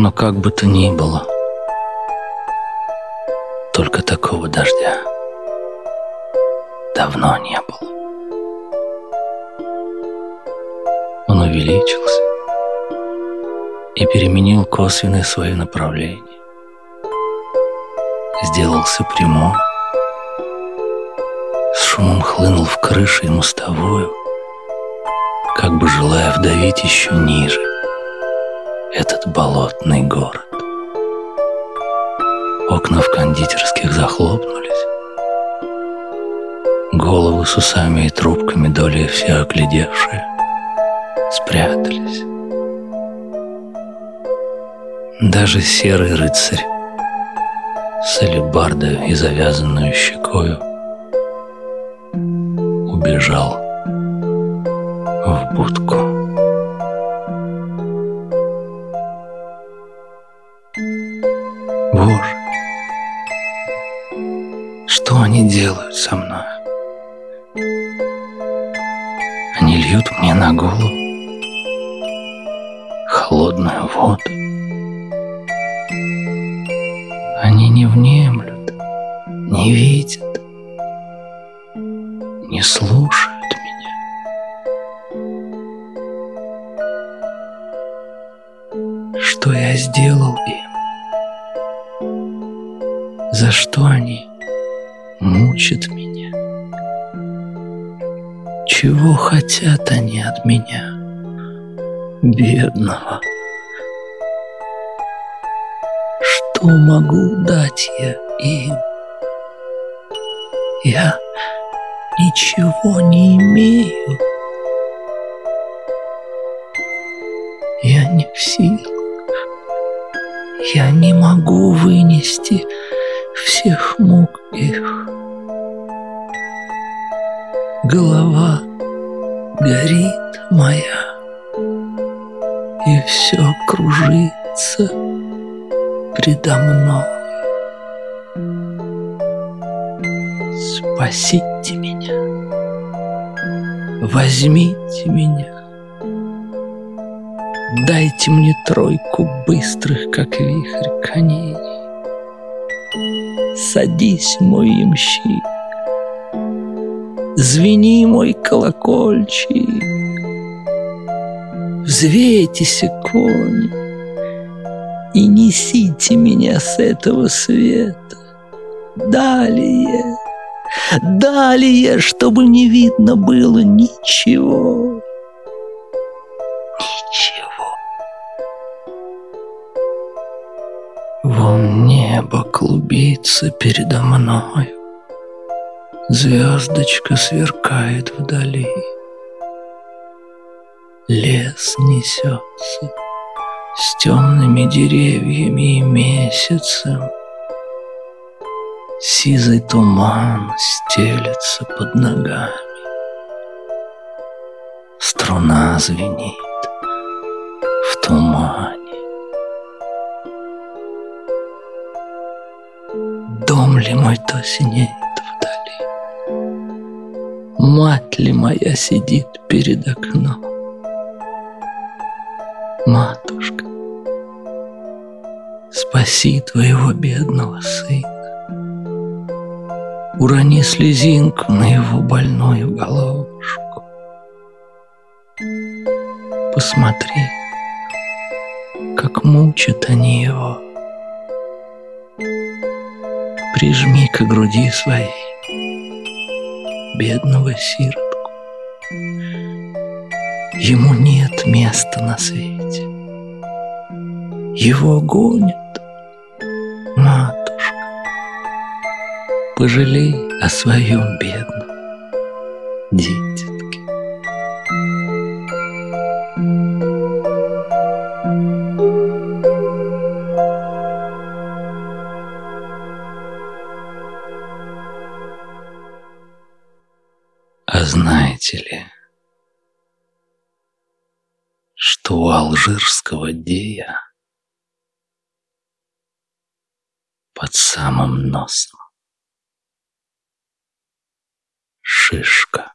Но как бы то ни было, только такого дождя давно не было. Он увеличился и переменил косвенное свое направление. Сделался прямой, с шумом хлынул в крыши и мостовую, как бы желая вдавить еще ниже этот болотный город. Окна в кондитерских захлопнулись. Головы с усами и трубками доли все оглядевшие спрятались. Даже серый рыцарь с алебардой и завязанную щекою убежал в будку. Холодную воду. Они не внемлют, не видят, не слушают меня. Что я сделал им? За что они мучат меня? Чего хотят они от меня, бедного? Что могу дать я им? Я ничего не имею. Я не в силах. Я не могу вынести всех мук их. Голова горит моя, и все кружится предо мной. Спасите меня, возьмите меня, дайте мне тройку быстрых, как вихрь коней. Садись, мой ямщик, звени мой колокольчик, взвейтесь, кони, и несите меня с этого света далее, далее, чтобы не видно было ничего, ничего. Вон небо клубится передо мною, Звездочка сверкает вдали. Лес несется с темными деревьями и месяцем. Сизый туман стелется под ногами. Струна звенит в тумане. Дом ли мой то синеет вдали? Мать ли моя сидит перед окном? Спаси твоего бедного сына. Урони слезинку на его больную головушку. Посмотри, как мучат они его. Прижми к груди своей бедного сиротку. Ему нет места на свете. Его гонят, матушка. Пожалей о своем бедном дитятке. А знаете ли, что у алжирского дея под самым носом шишка.